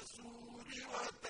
rasuli wa